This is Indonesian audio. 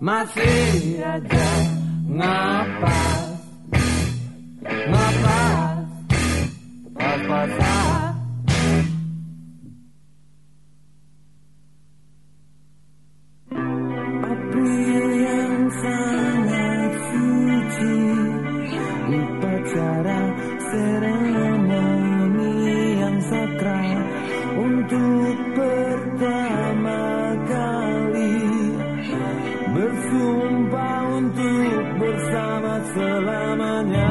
Masih aja ngapas. Ngapas. Pas-pasan cara seremoni yang sakral untuk sumpah untuk bersama selamanya.